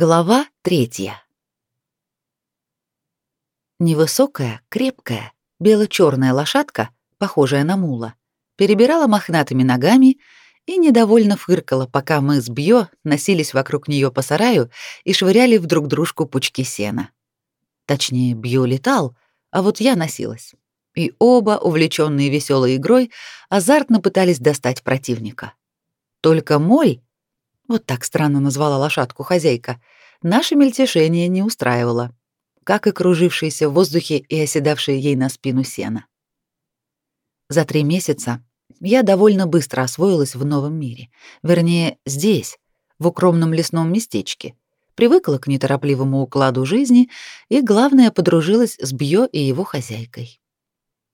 Глава третья. Невысокая, крепкая, бело-черная лошадка, похожая на мула, перебирала мохнатыми ногами и недовольно фыркала, пока мы с Бьё носились вокруг нее по сараю и швыряли в друг дружку пучки сена. Точнее, Бьё летал, а вот я носилась. И оба, увлеченные веселой игрой, азартно пытались достать противника. Только Моль вот так странно назвала лошадку хозяйка, наше мельтешение не устраивало, как и кружившееся в воздухе и оседавшее ей на спину сено. За три месяца я довольно быстро освоилась в новом мире, вернее, здесь, в укромном лесном местечке, привыкла к неторопливому укладу жизни и, главное, подружилась с Бьё и его хозяйкой.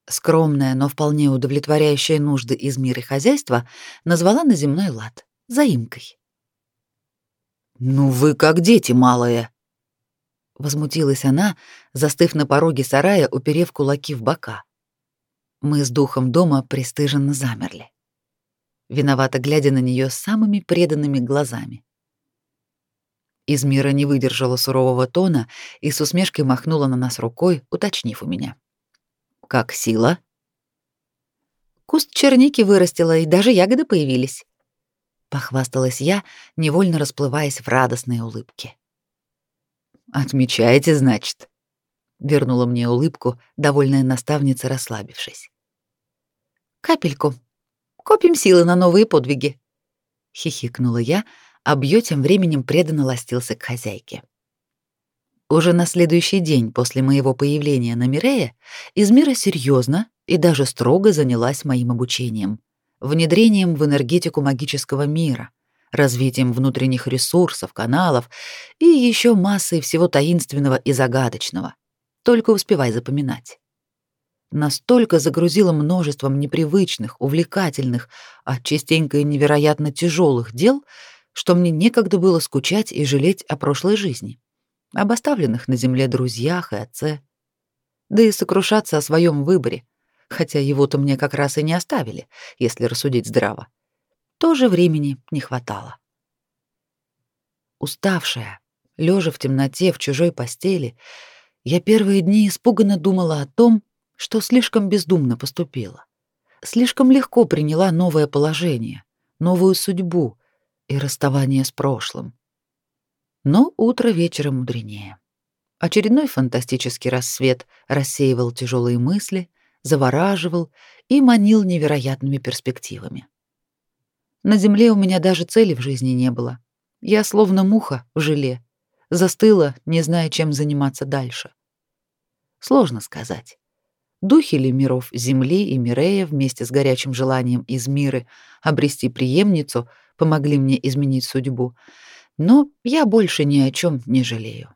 Скромная, но вполне удовлетворяющая нужды из мира хозяйства назвала на земной лад — заимкой. «Ну вы как дети малые!» Возмутилась она, застыв на пороге сарая, уперев кулаки в бока. Мы с духом дома пристыженно замерли, виновато глядя на нее самыми преданными глазами. Из мира не выдержала сурового тона и с усмешкой махнула на нас рукой, уточнив у меня. «Как сила?» Куст черники вырастила, и даже ягоды появились похвасталась я, невольно расплываясь в радостной улыбке. Отмечаете, значит? Вернула мне улыбку довольная наставница, расслабившись. Капельку. Копим силы на новые подвиги, хихикнула я, а Бьё тем временем преданно ластился к хозяйке. Уже на следующий день после моего появления на Мирее Измира серьезно и даже строго занялась моим обучением внедрением в энергетику магического мира, развитием внутренних ресурсов, каналов и еще массой всего таинственного и загадочного. Только успевай запоминать. Настолько загрузила множеством непривычных, увлекательных, а частенько и невероятно тяжелых дел, что мне некогда было скучать и жалеть о прошлой жизни, об оставленных на земле друзьях и отце, да и сокрушаться о своем выборе, хотя его-то мне как раз и не оставили, если рассудить здраво. Тоже времени не хватало. Уставшая, лежа в темноте в чужой постели, я первые дни испуганно думала о том, что слишком бездумно поступила. Слишком легко приняла новое положение, новую судьбу и расставание с прошлым. Но утро вечером мудренее. Очередной фантастический рассвет рассеивал тяжелые мысли, завораживал и манил невероятными перспективами. На земле у меня даже цели в жизни не было. Я словно муха в желе, застыла, не зная, чем заниматься дальше. Сложно сказать. Духи ли миров Земли и Мирея вместе с горячим желанием из мира обрести преемницу помогли мне изменить судьбу, но я больше ни о чем не жалею.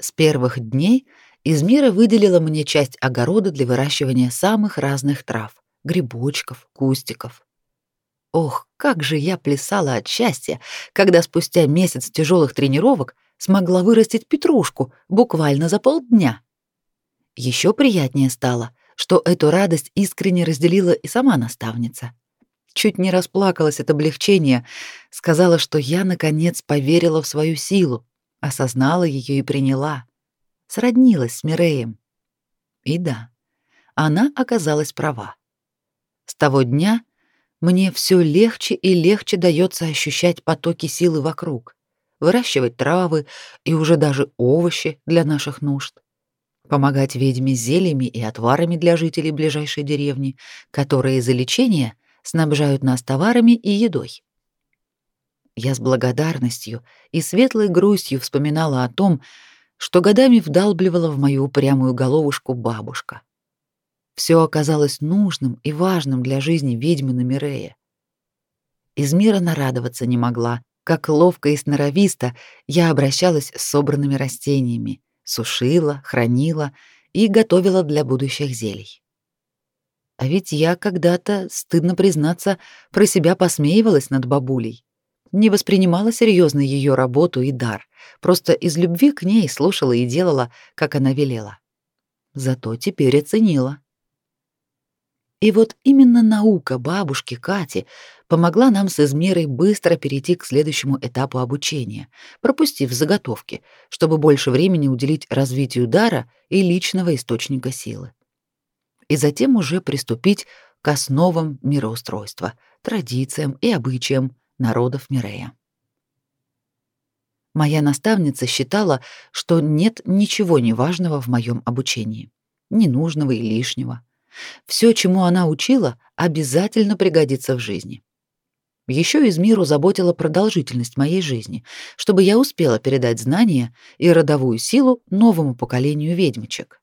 С первых дней из мира выделила мне часть огорода для выращивания самых разных трав, грибочков, кустиков. Ох, как же я плясала от счастья, когда спустя месяц тяжелых тренировок смогла вырастить петрушку буквально за полдня. Еще приятнее стало, что эту радость искренне разделила и сама наставница. Чуть не расплакалась от облегчения, сказала, что я наконец поверила в свою силу, осознала ее и приняла сроднилась с Миреем. И да, она оказалась права. С того дня мне все легче и легче дается ощущать потоки силы вокруг, выращивать травы и уже даже овощи для наших нужд, помогать ведьме зельями и отварами для жителей ближайшей деревни, которые за лечение снабжают нас товарами и едой. Я с благодарностью и светлой грустью вспоминала о том, что годами вдалбливала в мою упрямую головушку бабушка. Все оказалось нужным и важным для жизни ведьмы Намирея. Из мира нарадоваться не могла, как ловко и сноровисто я обращалась с собранными растениями, сушила, хранила и готовила для будущих зелий. А ведь я когда-то, стыдно признаться, про себя посмеивалась над бабулей не воспринимала серьезно ее работу и дар, просто из любви к ней слушала и делала, как она велела. Зато теперь оценила. И вот именно наука бабушки Кати помогла нам с Измирой быстро перейти к следующему этапу обучения, пропустив заготовки, чтобы больше времени уделить развитию дара и личного источника силы. И затем уже приступить к основам мироустройства, традициям и обычаям народов Мирея. Моя наставница считала, что нет ничего неважного в моем обучении, ненужного и лишнего. Все, чему она учила, обязательно пригодится в жизни. Еще из миру заботила продолжительность моей жизни, чтобы я успела передать знания и родовую силу новому поколению ведьмочек.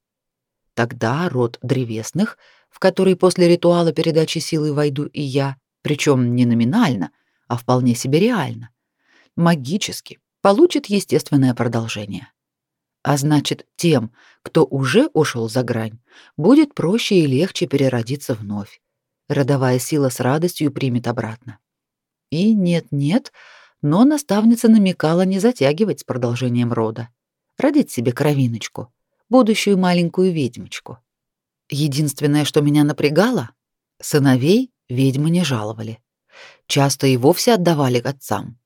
Тогда род древесных, в который после ритуала передачи силы войду и я, причем не номинально, а вполне себе реально, магически, получит естественное продолжение. А значит, тем, кто уже ушел за грань, будет проще и легче переродиться вновь. Родовая сила с радостью примет обратно. И нет-нет, но наставница намекала не затягивать с продолжением рода. Родить себе кровиночку, будущую маленькую ведьмочку. Единственное, что меня напрягало, сыновей ведьмы не жаловали. Часто и вовсе отдавали отцам,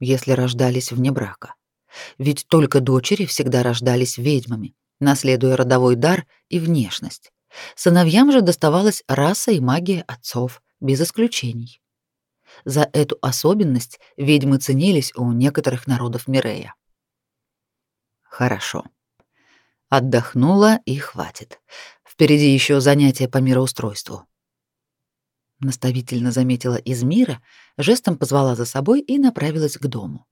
если рождались вне брака. Ведь только дочери всегда рождались ведьмами, наследуя родовой дар и внешность. Сыновьям же доставалась раса и магия отцов, без исключений. За эту особенность ведьмы ценились у некоторых народов Мирея. Хорошо. Отдохнула и хватит. Впереди еще занятия по мироустройству. Наставительно заметила из мира, жестом позвала за собой и направилась к дому.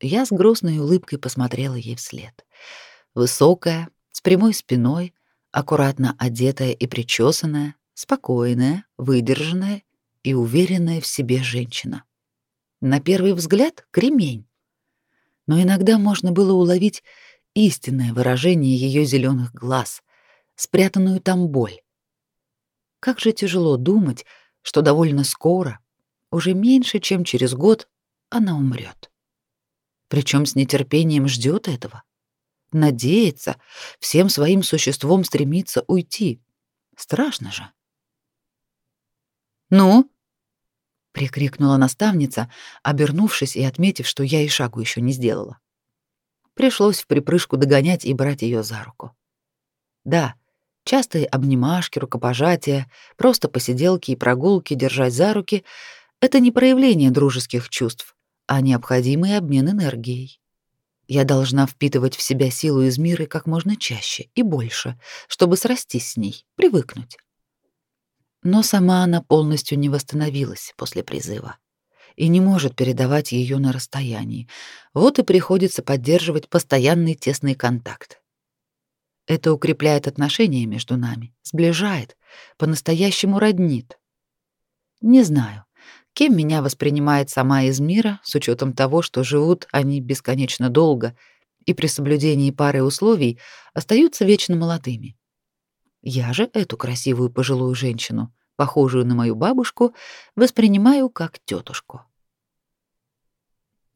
Я с грустной улыбкой посмотрела ей вслед. Высокая, с прямой спиной, аккуратно одетая и причесанная, спокойная, выдержанная и уверенная в себе женщина. На первый взгляд — кремень. Но иногда можно было уловить истинное выражение ее зеленых глаз, спрятанную там боль. Как же тяжело думать, что довольно скоро, уже меньше, чем через год, она умрет. Причем с нетерпением ждет этого. Надеется, всем своим существом стремится уйти. Страшно же. «Ну?» прикрикнула наставница, обернувшись и отметив, что я и шагу еще не сделала. Пришлось в припрыжку догонять и брать ее за руку. Да, частые обнимашки, рукопожатия, просто посиделки и прогулки, держать за руки это не проявление дружеских чувств, а необходимый обмен энергией. Я должна впитывать в себя силу из мира как можно чаще и больше, чтобы срастись с ней, привыкнуть. Но сама она полностью не восстановилась после призыва и не может передавать ее на расстоянии. Вот и приходится поддерживать постоянный тесный контакт. Это укрепляет отношения между нами, сближает, по-настоящему роднит. Не знаю, кем меня воспринимает сама из мира, с учетом того, что живут они бесконечно долго и при соблюдении пары условий остаются вечно молодыми. Я же эту красивую пожилую женщину, похожую на мою бабушку, воспринимаю как тетушку.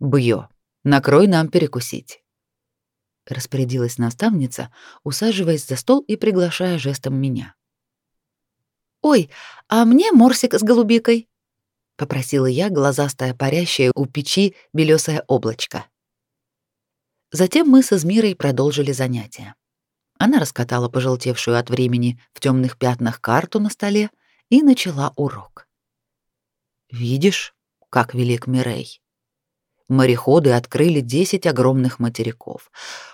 «Бьё, накрой нам перекусить», — распорядилась наставница, усаживаясь за стол и приглашая жестом меня. «Ой, а мне морсик с голубикой», — попросила я, глазастая парящая у печи белесое облачко. Затем мы со Змирой продолжили занятия. Она раскатала пожелтевшую от времени в темных пятнах карту на столе и начала урок. «Видишь, как велик Мирей? Мореходы открыли десять огромных материков,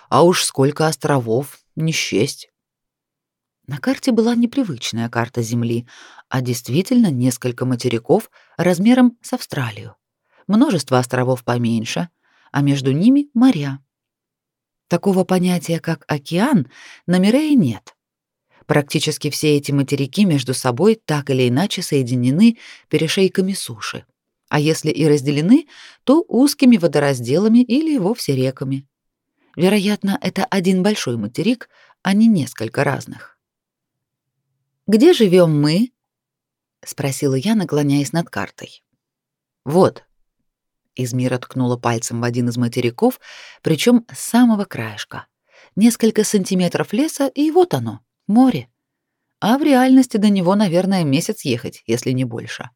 а уж сколько островов, не счесть». На карте была непривычная карта Земли, а действительно несколько материков размером с Австралию, множество островов поменьше, а между ними моря. Такого понятия, как океан, на Мирее нет. Практически все эти материки между собой так или иначе соединены перешейками суши. А если и разделены, то узкими водоразделами или вовсе реками. Вероятно, это один большой материк, а не несколько разных. «Где живем мы?» — спросила я, наклоняясь над картой. «Вот», Измира ткнула пальцем в один из материков, причем с самого краешка. Несколько сантиметров леса, и вот оно, море. А в реальности до него, наверное, месяц ехать, если не больше.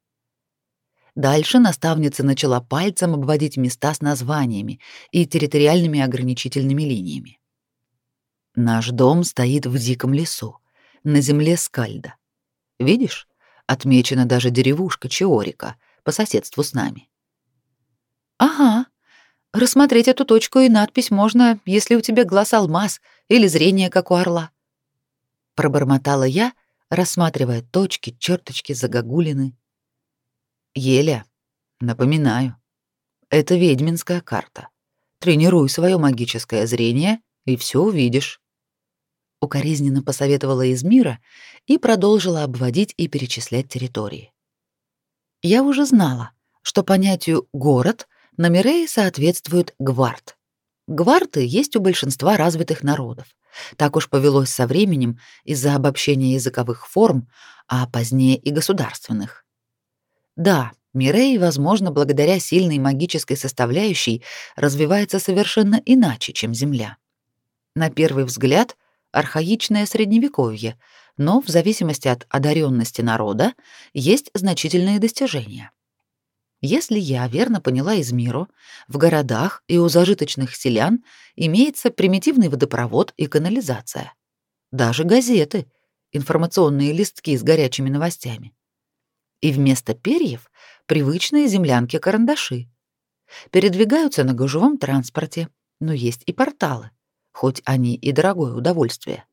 Дальше наставница начала пальцем обводить места с названиями и территориальными ограничительными линиями. Наш дом стоит в диком лесу, на земле Скальда. Видишь, отмечена даже деревушка Чиорика по соседству с нами. Ага. Рассмотреть эту точку и надпись можно, если у тебя глаз алмаз или зрение как у орла. Пробормотала я, рассматривая точки, черточки, загогулины. Еля, напоминаю, это ведьминская карта. Тренируй свое магическое зрение, и все увидишь. Укоризненно посоветовала Измира и продолжила обводить и перечислять территории. Я уже знала, что понятию «город» на Мирее соответствует «гвард». Гварты есть у большинства развитых народов. Так уж повелось со временем из-за обобщения языковых форм, а позднее и государственных. Да, Мирей, возможно, благодаря сильной магической составляющей, развивается совершенно иначе, чем Земля. На первый взгляд, архаичное средневековье, но в зависимости от одаренности народа есть значительные достижения. Если я верно поняла из миру, в городах и у зажиточных селян имеется примитивный водопровод и канализация. Даже газеты, информационные листки с горячими новостями и вместо перьев привычные землянки-карандаши. Передвигаются на гужевом транспорте, но есть и порталы, хоть они и дорогое удовольствие.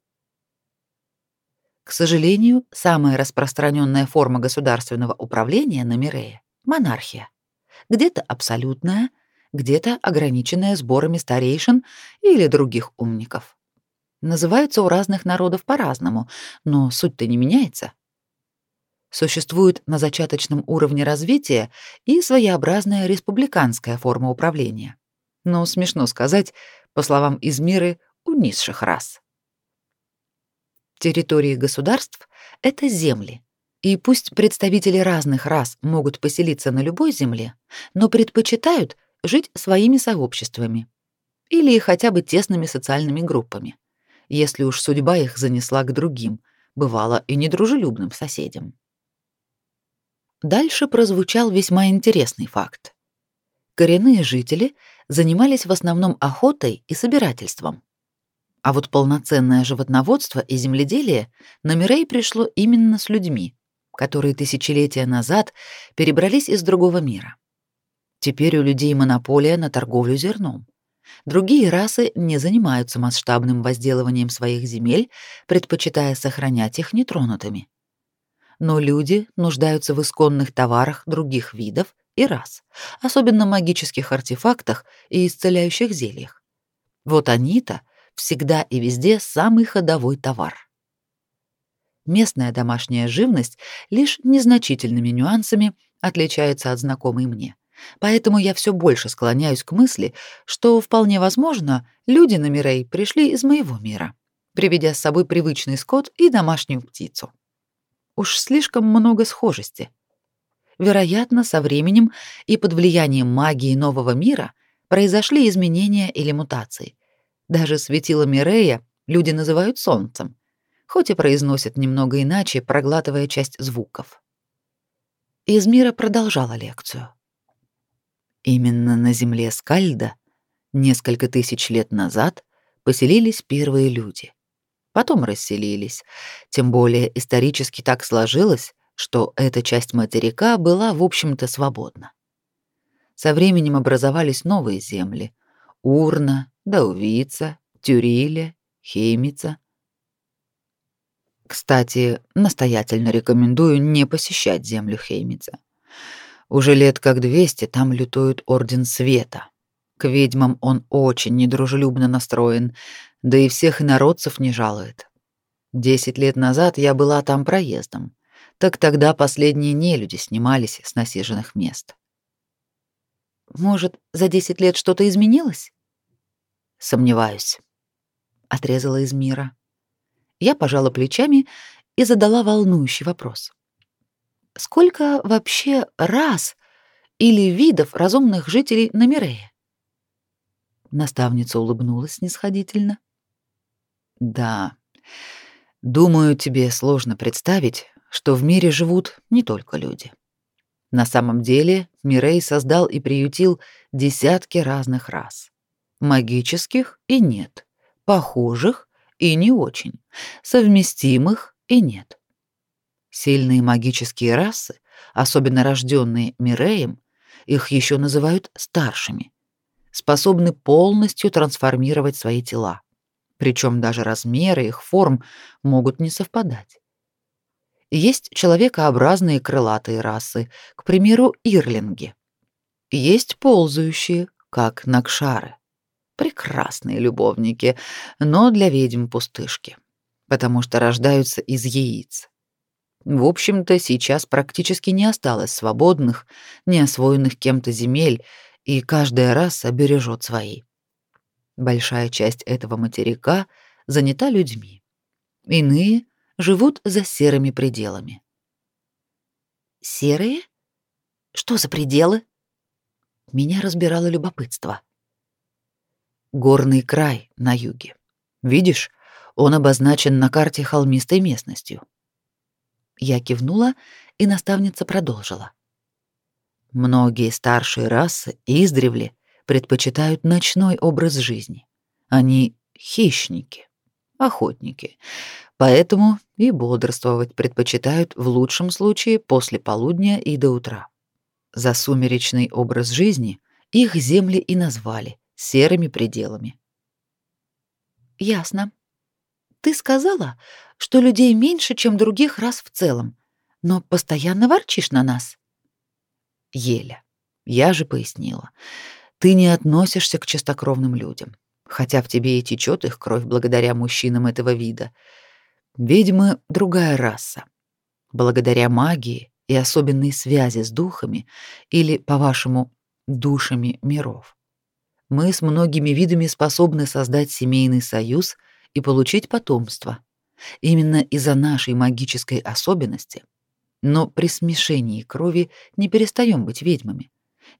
К сожалению, самая распространенная форма государственного управления на Мирее — монархия. Где-то абсолютная, где-то ограниченная сборами старейшин или других умников. Называются у разных народов по-разному, но суть-то не меняется — Существует на зачаточном уровне развития и своеобразная республиканская форма управления. Но смешно сказать, по словам Измиры, у низших рас. Территории государств — это земли, и пусть представители разных рас могут поселиться на любой земле, но предпочитают жить своими сообществами или хотя бы тесными социальными группами, если уж судьба их занесла к другим, бывало и недружелюбным соседям. Дальше прозвучал весьма интересный факт. Коренные жители занимались в основном охотой и собирательством. А вот полноценное животноводство и земледелие на Мирей пришло именно с людьми, которые тысячелетия назад перебрались из другого мира. Теперь у людей монополия на торговлю зерном. Другие расы не занимаются масштабным возделыванием своих земель, предпочитая сохранять их нетронутыми но люди нуждаются в исконных товарах других видов и рас, особенно магических артефактах и исцеляющих зельях. Вот они-то всегда и везде самый ходовой товар. Местная домашняя живность лишь незначительными нюансами отличается от знакомой мне. Поэтому я все больше склоняюсь к мысли, что вполне возможно, люди на Мирей пришли из моего мира, приведя с собой привычный скот и домашнюю птицу. Уж слишком много схожести. Вероятно, со временем и под влиянием магии нового мира произошли изменения или мутации. Даже светило Мирея люди называют солнцем, хоть и произносят немного иначе, проглатывая часть звуков. Из мира продолжала лекцию. Именно на земле Скальда несколько тысяч лет назад поселились первые люди потом расселились. Тем более исторически так сложилось, что эта часть материка была, в общем-то, свободна. Со временем образовались новые земли: Урна, Даувица, Тюриле, Хеймица. Кстати, настоятельно рекомендую не посещать землю Хеймица. Уже лет как 200 там лютует Орден Света. К ведьмам он очень недружелюбно настроен, да и всех инородцев не жалует. Десять лет назад я была там проездом, так тогда последние нелюди снимались с насиженных мест. Может, за десять лет что-то изменилось? Сомневаюсь. Отрезала из мира. Я пожала плечами и задала волнующий вопрос. Сколько вообще раз или видов разумных жителей на Мирее? Наставница улыбнулась снисходительно. Да. Думаю, тебе сложно представить, что в мире живут не только люди. На самом деле Мирей создал и приютил десятки разных рас. Магических и нет, похожих и не очень, совместимых и нет. Сильные магические расы, особенно рожденные Миреем, их еще называют старшими, способны полностью трансформировать свои тела. Причем даже размеры их форм могут не совпадать. Есть человекообразные крылатые расы, к примеру, ирлинги. Есть ползающие, как накшары. Прекрасные любовники, но для ведьм пустышки, потому что рождаются из яиц. В общем-то, сейчас практически не осталось свободных, не освоенных кем-то земель, и каждая раса бережет свои. Большая часть этого материка занята людьми. Иные живут за серыми пределами. Серые? Что за пределы? Меня разбирало любопытство. Горный край на юге. Видишь, он обозначен на карте холмистой местностью. Я кивнула, и наставница продолжила. Многие старшие расы издревле предпочитают ночной образ жизни. Они хищники, охотники, поэтому и бодрствовать предпочитают в лучшем случае после полудня и до утра. За сумеречный образ жизни их земли и назвали серыми пределами. Ясно. Ты сказала, что людей меньше, чем других рас в целом, но постоянно ворчишь на нас. Еля, я же пояснила. Ты не относишься к чистокровным людям, хотя в тебе и течет их кровь благодаря мужчинам этого вида. Ведьмы — другая раса. Благодаря магии и особенной связи с духами или, по-вашему, душами миров. Мы с многими видами способны создать семейный союз и получить потомство. Именно из-за нашей магической особенности. Но при смешении крови не перестаем быть ведьмами.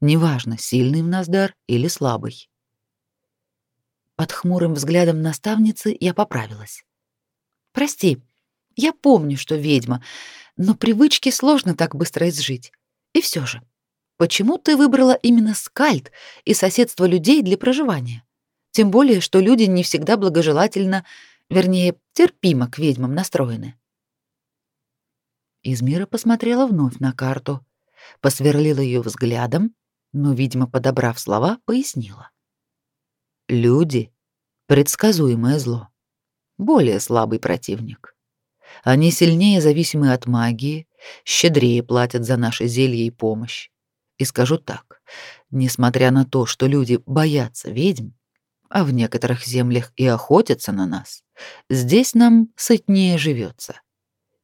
Неважно, сильный в нас дар или слабый. Под хмурым взглядом наставницы я поправилась. Прости, я помню, что ведьма, но привычки сложно так быстро изжить. И все же, почему ты выбрала именно скальд и соседство людей для проживания? Тем более, что люди не всегда благожелательно, вернее, терпимо к ведьмам настроены. Измира посмотрела вновь на карту, посверлила ее взглядом, но, видимо, подобрав слова, пояснила. Люди — предсказуемое зло более слабый противник. Они сильнее зависимы от магии, щедрее платят за наши зелья и помощь. И скажу так, несмотря на то, что люди боятся ведьм, а в некоторых землях и охотятся на нас, здесь нам сытнее живется.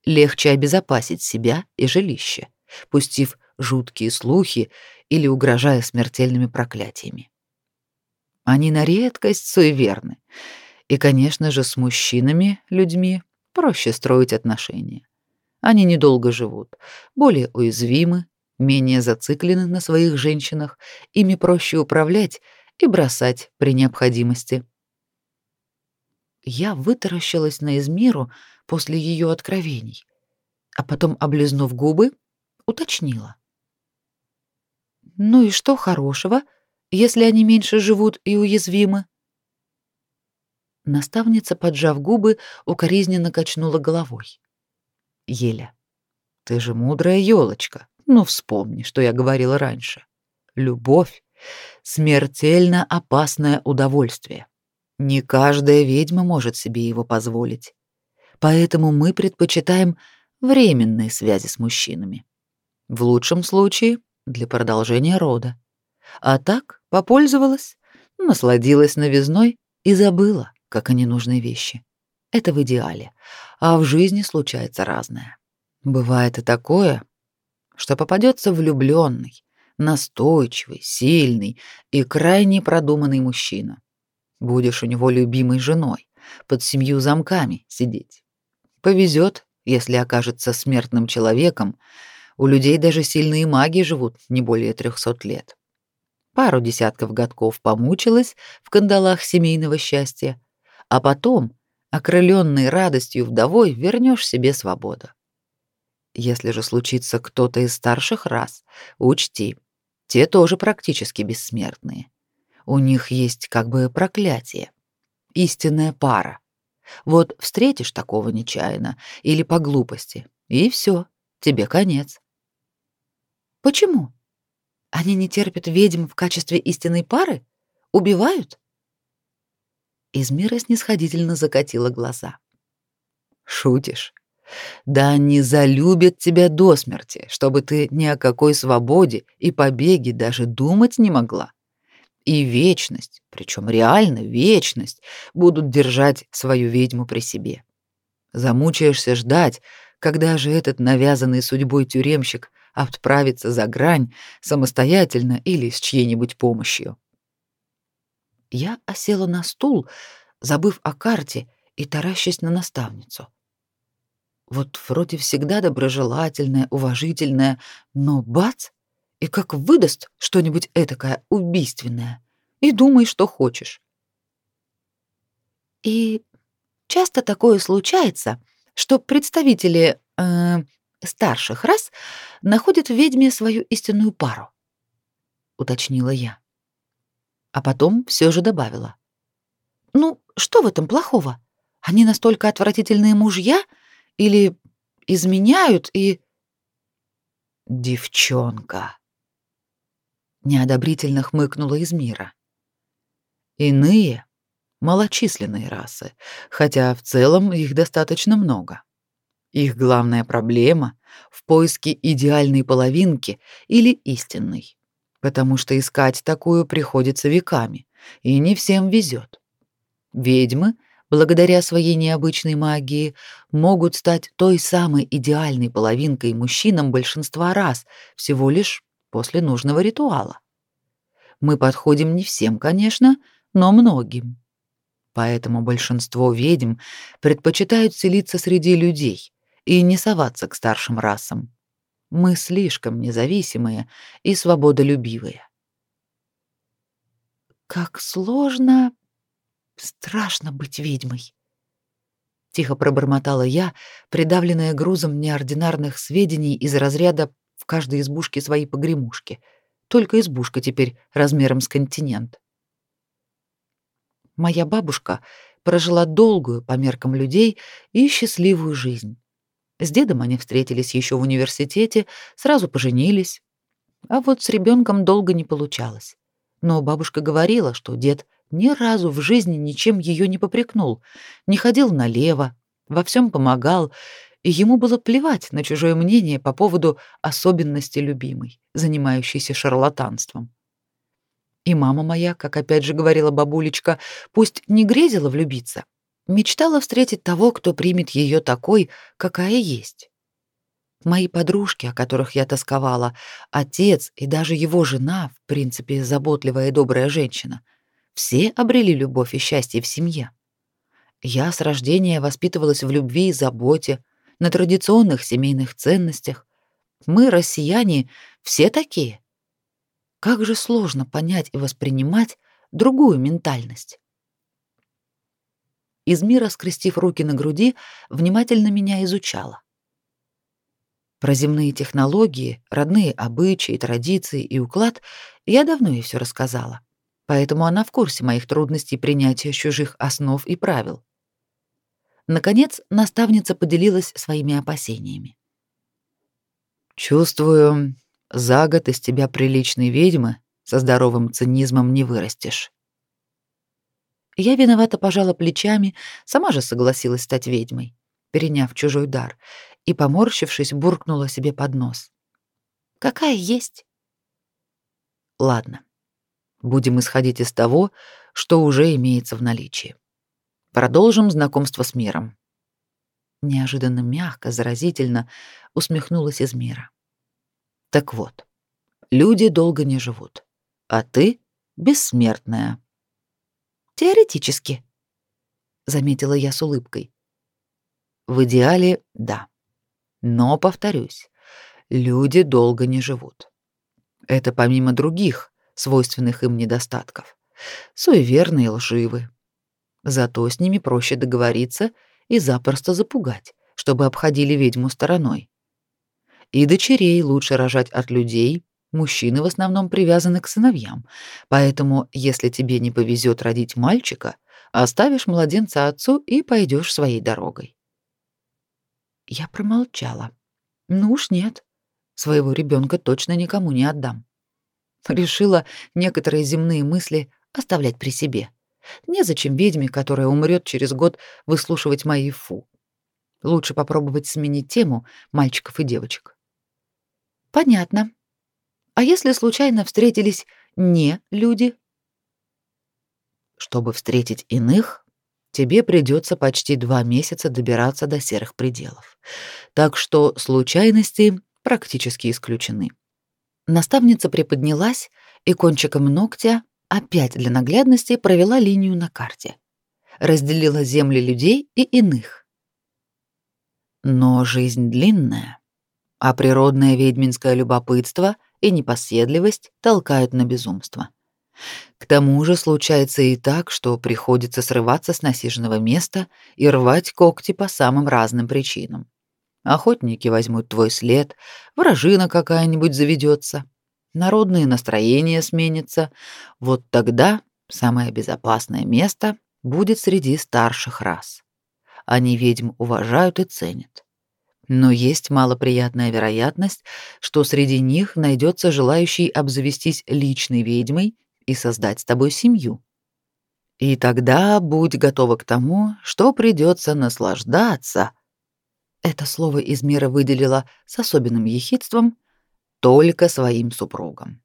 Легче обезопасить себя и жилище, пустив жуткие слухи или угрожая смертельными проклятиями. Они на редкость суеверны и, конечно же, с мужчинами, людьми, проще строить отношения. Они недолго живут, более уязвимы, менее зациклены на своих женщинах, ими проще управлять и бросать при необходимости. Я вытаращилась на Измиру после ее откровений, а потом, облизнув губы, уточнила. «Ну и что хорошего, если они меньше живут и уязвимы?» Наставница, поджав губы, укоризненно качнула головой. Еля, ты же мудрая елочка. Ну вспомни, что я говорила раньше. Любовь смертельно опасное удовольствие. Не каждая ведьма может себе его позволить. Поэтому мы предпочитаем временные связи с мужчинами. В лучшем случае для продолжения рода. А так попользовалась, насладилась новизной и забыла как и ненужные вещи. Это в идеале, а в жизни случается разное. Бывает и такое, что попадется влюбленный, настойчивый, сильный и крайне продуманный мужчина. Будешь у него любимой женой, под семью замками сидеть. Повезет, если окажется смертным человеком. У людей даже сильные маги живут не более трехсот лет. Пару десятков годков помучилась в кандалах семейного счастья, а потом, окрыленный радостью вдовой, вернешь себе свободу. Если же случится кто-то из старших рас, учти, те тоже практически бессмертные. У них есть как бы проклятие. Истинная пара. Вот встретишь такого нечаянно или по глупости, и все, тебе конец. Почему? Они не терпят ведьм в качестве истинной пары? Убивают? Измира снисходительно закатила глаза. Шутишь? Да они залюбят тебя до смерти, чтобы ты ни о какой свободе и побеге даже думать не могла. И вечность, причем реально вечность, будут держать свою ведьму при себе. Замучаешься ждать, когда же этот навязанный судьбой тюремщик отправится за грань самостоятельно или с чьей-нибудь помощью. Я осела на стул, забыв о карте и таращась на наставницу. Вот вроде всегда доброжелательная, уважительная, но бац, и как выдаст что-нибудь этакое убийственное, и думай, что хочешь. И часто такое случается, что представители э, старших рас находят в ведьме свою истинную пару, уточнила я. А потом все же добавила. Ну, что в этом плохого? Они настолько отвратительные мужья, или изменяют и... Девчонка. Неодобрительно хмыкнула из мира. Иные — малочисленные расы, хотя в целом их достаточно много. Их главная проблема — в поиске идеальной половинки или истинной, потому что искать такую приходится веками, и не всем везет. Ведьмы — благодаря своей необычной магии, могут стать той самой идеальной половинкой мужчинам большинства раз, всего лишь после нужного ритуала. Мы подходим не всем, конечно, но многим. Поэтому большинство ведьм предпочитают селиться среди людей и не соваться к старшим расам. Мы слишком независимые и свободолюбивые. Как сложно Страшно быть ведьмой. Тихо пробормотала я, придавленная грузом неординарных сведений из разряда в каждой избушке свои погремушки. Только избушка теперь размером с континент. Моя бабушка прожила долгую по меркам людей и счастливую жизнь. С дедом они встретились еще в университете, сразу поженились. А вот с ребенком долго не получалось. Но бабушка говорила, что дед ни разу в жизни ничем ее не попрекнул, не ходил налево, во всем помогал, и ему было плевать на чужое мнение по поводу особенности любимой, занимающейся шарлатанством. И мама моя, как опять же говорила бабулечка, пусть не грезила влюбиться, мечтала встретить того, кто примет ее такой, какая есть. Мои подружки, о которых я тосковала, отец и даже его жена, в принципе, заботливая и добрая женщина, все обрели любовь и счастье в семье. Я с рождения воспитывалась в любви и заботе, на традиционных семейных ценностях. Мы, россияне, все такие. Как же сложно понять и воспринимать другую ментальность. Из мира, скрестив руки на груди, внимательно меня изучала. Про земные технологии, родные обычаи, традиции и уклад я давно ей все рассказала поэтому она в курсе моих трудностей принятия чужих основ и правил. Наконец, наставница поделилась своими опасениями. «Чувствую, за год из тебя приличной ведьмы со здоровым цинизмом не вырастешь». Я виновато пожала плечами, сама же согласилась стать ведьмой, переняв чужой дар, и, поморщившись, буркнула себе под нос. «Какая есть?» «Ладно, Будем исходить из того, что уже имеется в наличии. Продолжим знакомство с миром. Неожиданно мягко, заразительно усмехнулась из мира. Так вот, люди долго не живут, а ты бессмертная. Теоретически, заметила я с улыбкой. В идеале, да. Но повторюсь, люди долго не живут. Это помимо других свойственных им недостатков. Суеверны и лживы. Зато с ними проще договориться и запросто запугать, чтобы обходили ведьму стороной. И дочерей лучше рожать от людей, мужчины в основном привязаны к сыновьям. Поэтому, если тебе не повезет родить мальчика, оставишь младенца отцу и пойдешь своей дорогой. Я промолчала. Ну уж нет. Своего ребенка точно никому не отдам. Решила некоторые земные мысли оставлять при себе. Незачем ведьме, которая умрет через год, выслушивать мои фу. Лучше попробовать сменить тему мальчиков и девочек. Понятно. А если случайно встретились не люди? Чтобы встретить иных, тебе придется почти два месяца добираться до серых пределов. Так что случайности практически исключены. Наставница приподнялась и кончиком ногтя опять для наглядности провела линию на карте. Разделила земли людей и иных. Но жизнь длинная, а природное ведьминское любопытство и непоседливость толкают на безумство. К тому же случается и так, что приходится срываться с насиженного места и рвать когти по самым разным причинам. Охотники возьмут твой след, вражина какая-нибудь заведется, народные настроения сменятся. Вот тогда самое безопасное место будет среди старших рас. Они ведьм уважают и ценят. Но есть малоприятная вероятность, что среди них найдется желающий обзавестись личной ведьмой и создать с тобой семью. И тогда будь готова к тому, что придется наслаждаться. Это слово из мира выделила с особенным ехидством только своим супругам.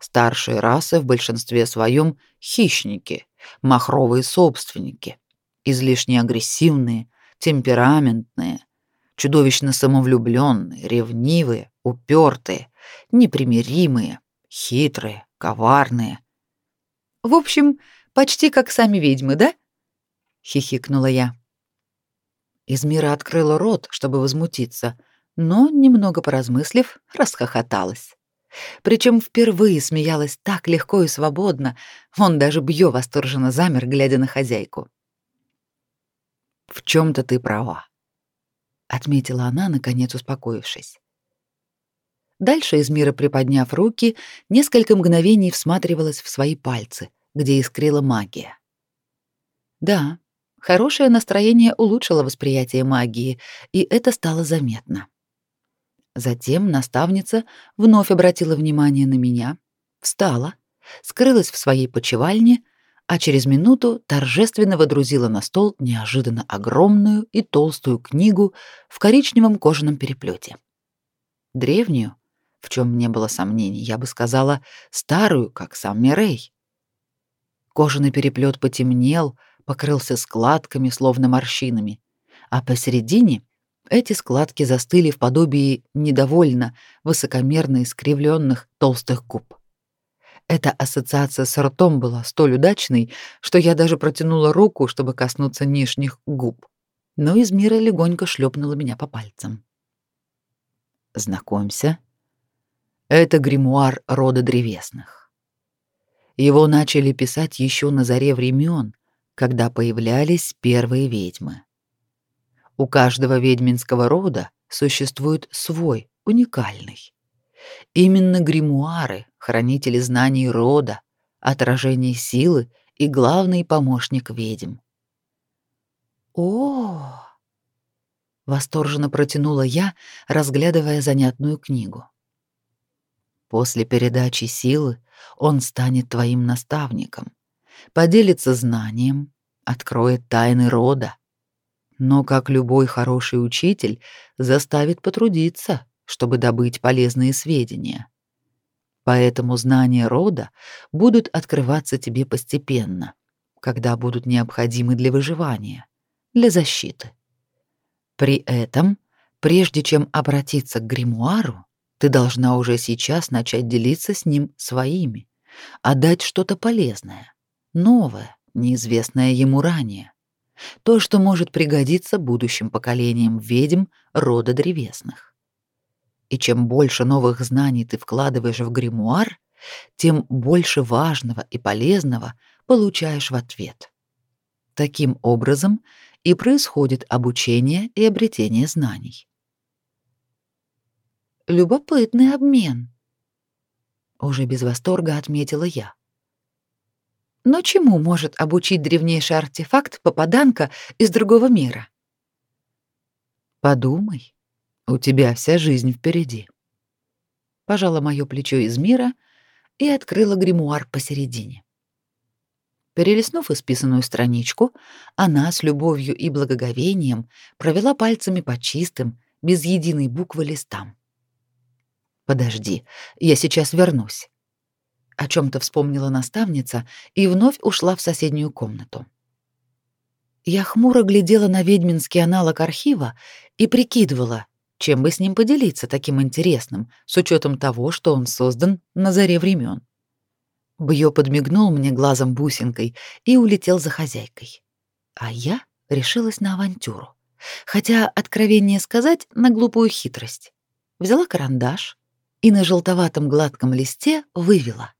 Старшие расы в большинстве своем хищники, махровые собственники, излишне агрессивные, темпераментные, чудовищно самовлюбленные, ревнивые, упертые, непримиримые, хитрые, коварные. В общем, почти как сами ведьмы, да? хихикнула я. Измира открыла рот, чтобы возмутиться, но немного поразмыслив, расхохоталась. Причем впервые смеялась так легко и свободно, он даже Бьё восторженно замер, глядя на хозяйку. «В чем то ты права», — отметила она, наконец успокоившись. Дальше из мира приподняв руки, несколько мгновений всматривалась в свои пальцы, где искрила магия. Да, хорошее настроение улучшило восприятие магии, и это стало заметно. Затем наставница вновь обратила внимание на меня, встала, скрылась в своей почевальне — а через минуту торжественно водрузила на стол неожиданно огромную и толстую книгу в коричневом кожаном переплете. Древнюю, в чем не было сомнений, я бы сказала, старую, как сам Мирей. Кожаный переплет потемнел, покрылся складками, словно морщинами, а посередине эти складки застыли в подобии недовольно высокомерно искривленных толстых губ. Эта ассоциация с ртом была столь удачной, что я даже протянула руку, чтобы коснуться нижних губ. Но из мира легонько шлепнула меня по пальцам. Знакомься, это гримуар рода древесных. Его начали писать еще на заре времен, когда появлялись первые ведьмы. У каждого ведьминского рода существует свой, уникальный. Именно гримуары, хранители знаний рода, отражение силы и главный помощник ведьм. О! восторженно протянула я, разглядывая занятную книгу. После передачи силы он станет твоим наставником, поделится знанием, откроет тайны рода. Но как любой хороший учитель, заставит потрудиться, чтобы добыть полезные сведения. Поэтому знания рода будут открываться тебе постепенно, когда будут необходимы для выживания, для защиты. При этом, прежде чем обратиться к гримуару, ты должна уже сейчас начать делиться с ним своими, отдать что-то полезное, новое, неизвестное ему ранее. То, что может пригодиться будущим поколениям ведьм рода древесных. И чем больше новых знаний ты вкладываешь в гримуар, тем больше важного и полезного получаешь в ответ. Таким образом и происходит обучение и обретение знаний. Любопытный обмен. Уже без восторга отметила я. Но чему может обучить древнейший артефакт попаданка из другого мира? Подумай, у тебя вся жизнь впереди. Пожала моё плечо из мира и открыла гримуар посередине. Перелистнув исписанную страничку, она с любовью и благоговением провела пальцами по чистым, без единой буквы листам. Подожди, я сейчас вернусь. О чем то вспомнила наставница и вновь ушла в соседнюю комнату. Я хмуро глядела на ведьминский аналог архива и прикидывала, чем бы с ним поделиться таким интересным, с учетом того, что он создан на заре времен. Бьё подмигнул мне глазом бусинкой и улетел за хозяйкой. А я решилась на авантюру. Хотя, откровение сказать, на глупую хитрость. Взяла карандаш и на желтоватом гладком листе вывела.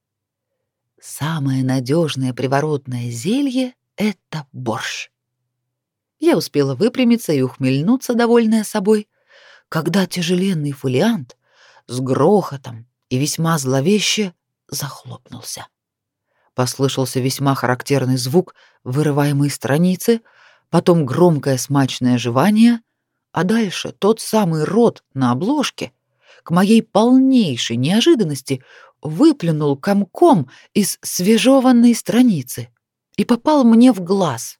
Самое надежное приворотное зелье — это борщ. Я успела выпрямиться и ухмыльнуться, довольная собой, когда тяжеленный фолиант с грохотом и весьма зловеще захлопнулся. Послышался весьма характерный звук вырываемой страницы, потом громкое смачное жевание, а дальше тот самый рот на обложке, к моей полнейшей неожиданности, выплюнул комком из свежеванной страницы и попал мне в глаз.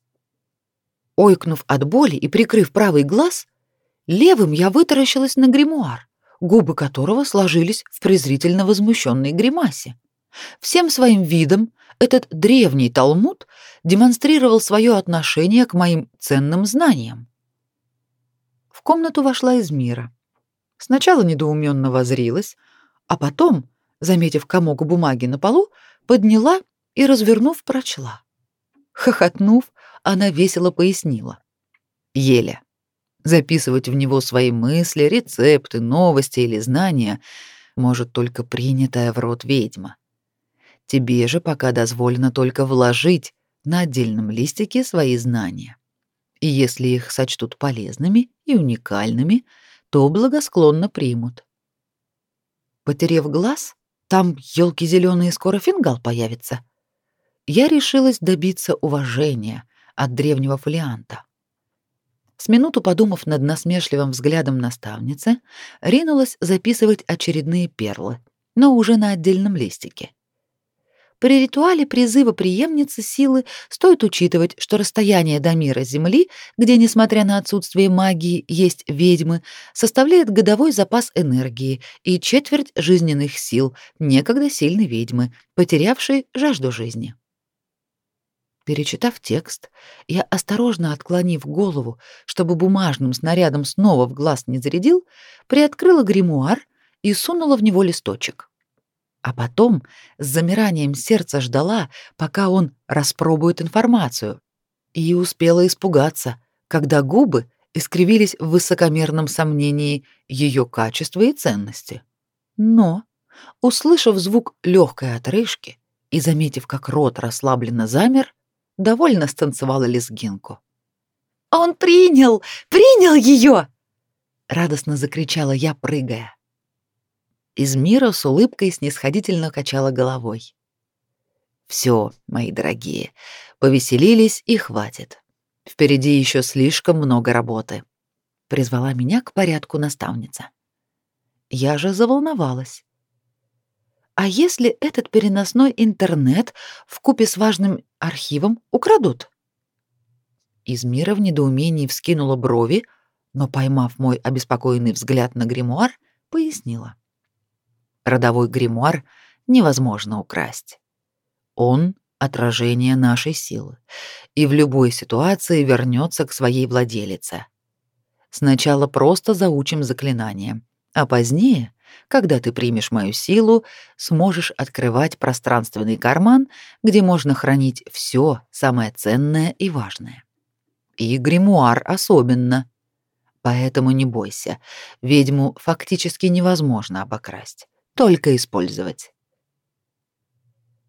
Ойкнув от боли и прикрыв правый глаз, левым я вытаращилась на гримуар, губы которого сложились в презрительно возмущенной гримасе. Всем своим видом этот древний талмуд демонстрировал свое отношение к моим ценным знаниям. В комнату вошла из мира. Сначала недоуменно возрилась, а потом, заметив комок бумаги на полу, подняла и, развернув, прочла. Хохотнув, она весело пояснила. Еле. Записывать в него свои мысли, рецепты, новости или знания может только принятая в рот ведьма. Тебе же пока дозволено только вложить на отдельном листике свои знания. И если их сочтут полезными и уникальными, то благосклонно примут. Потерев глаз, там елки зеленые скоро фингал появится. Я решилась добиться уважения от древнего фолианта. С минуту подумав над насмешливым взглядом наставницы, ринулась записывать очередные перлы, но уже на отдельном листике. При ритуале призыва преемницы силы стоит учитывать, что расстояние до мира Земли, где, несмотря на отсутствие магии, есть ведьмы, составляет годовой запас энергии и четверть жизненных сил некогда сильной ведьмы, потерявшей жажду жизни. Перечитав текст, я, осторожно отклонив голову, чтобы бумажным снарядом снова в глаз не зарядил, приоткрыла гримуар и сунула в него листочек а потом с замиранием сердца ждала, пока он распробует информацию, и успела испугаться, когда губы искривились в высокомерном сомнении ее качества и ценности. Но, услышав звук легкой отрыжки и заметив, как рот расслабленно замер, довольно станцевала лезгинку. «Он принял! Принял ее!» Радостно закричала я, прыгая. Из мира с улыбкой снисходительно качала головой. Все, мои дорогие, повеселились и хватит. Впереди еще слишком много работы. Призвала меня к порядку наставница. Я же заволновалась. А если этот переносной интернет в купе с важным архивом украдут? Из мира в недоумении вскинула брови, но поймав мой обеспокоенный взгляд на гримуар, пояснила: Родовой гримуар невозможно украсть. Он — отражение нашей силы, и в любой ситуации вернется к своей владелице. Сначала просто заучим заклинание, а позднее, когда ты примешь мою силу, сможешь открывать пространственный карман, где можно хранить все самое ценное и важное. И гримуар особенно. Поэтому не бойся, ведьму фактически невозможно обокрасть только использовать.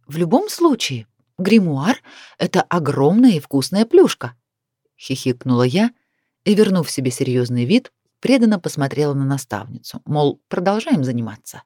В любом случае, гримуар — это огромная и вкусная плюшка, — хихикнула я и, вернув себе серьезный вид, преданно посмотрела на наставницу, мол, продолжаем заниматься.